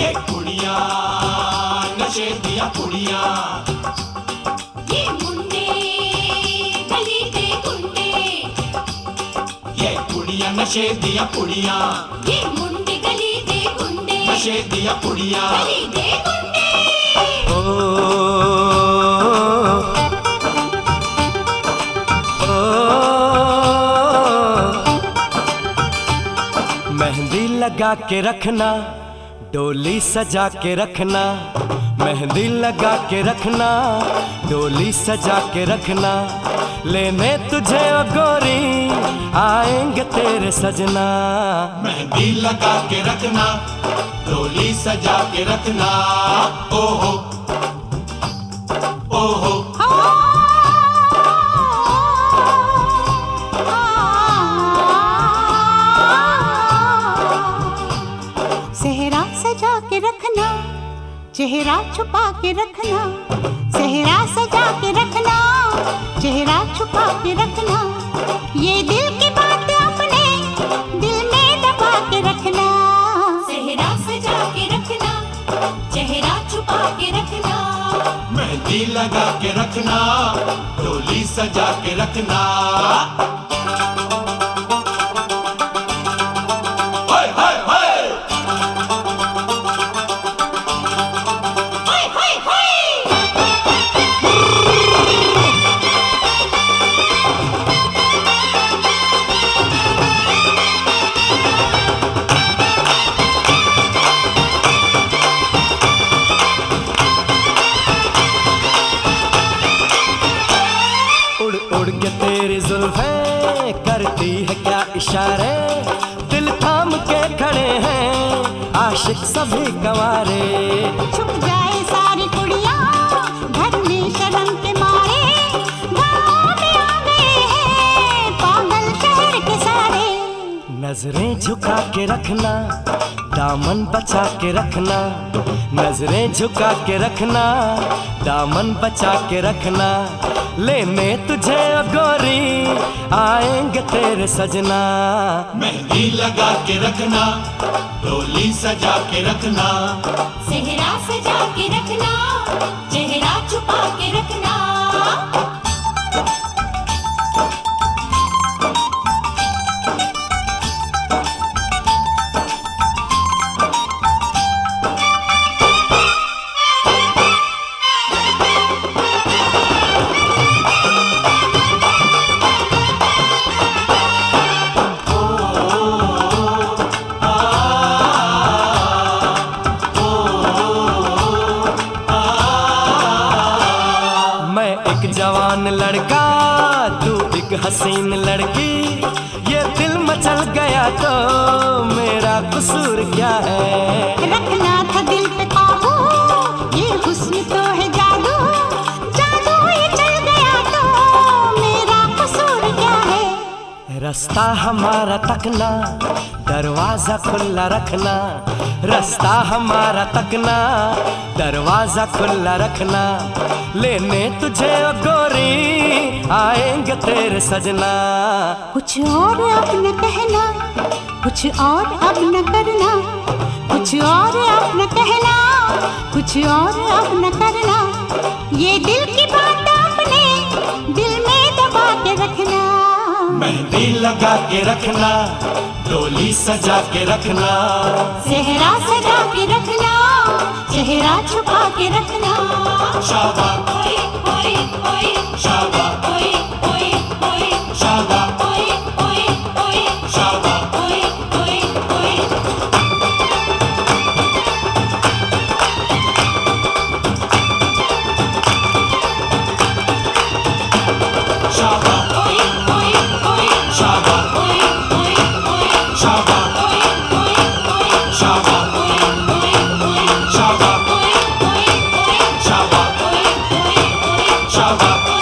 ये कुड़ियाँ नशे दिया कुड़ियाँ ये मुंडे गली के गुंडे ये कुड़ियाँ नशे दिया कुड़ियाँ ये मुंडे गली के गुंडे नशे दिया कुड़ियाँ गली के गुंडे ओ, लगा के रखना डोली सजा के रखना, मेहंदी लगा के रखना, डोली सजा के रखना, लेने तुझे गोरी, आएँगे तेरे सजना। मेहंदी लगा के रखना, डोली सजा के रखना, ओहो ओहो। सेहरा सजा के रखना चेहरा छुपा के रखना सेहरा सजा के रखना चेहरा छुपा के रखना। ये दिल की बात अपने दिल में दबा के रखना। सेहरा सजा के रखना चेहरा छुपा के रखना। मेहंदी लगा के रखना डोली सजा के रखना। तेरी जुल्फे करती है क्या इशारे? दिल थाम के खड़े हैं आशिक सभी गवारे छुप जाए सारी कुड़ियाँ घर में शर्म के मारे। में आ गए पागल शहर के सारे। नज़रें झुका के रखना दामन बचा के रखना। नज़रें झुका के रखना दामन बचा के रखना। लेने तुझे ओ गोरी आएँगे तेरे सजना। मेहंदी लगा के रखना डोली सजा के रखना। सेहरा सजा के रखना चेहरा छुपा के रखना। मैं एक जवान लड़का तू एक हसीन लड़की। ये दिल मचल गया तो मेरा कसूर क्या है? रखना था दिल पे काबू ये हुस्न तो है जादू। जादू ये चल गया तो मेरा कसूर क्या है? रास्ता हमारा तकना दरवाज़ा खुला रखना। रास्ता हमारा तकना दरवाज़ा खुला रखना। लेने तुझे ओ गोरी आएँगे तेरे सजना। कुछ और अब न कहना कुछ और अब न करना कुछ और अब न कहना कुछ और अब न करना। ये दिल की बात अपने दिल में दबा के रखना। मेहंदी लगा के रखना डोली सजा के रखना। सेहरा सजा के रखना। चेहरा छुपा के रखना शाबा ओए বাবা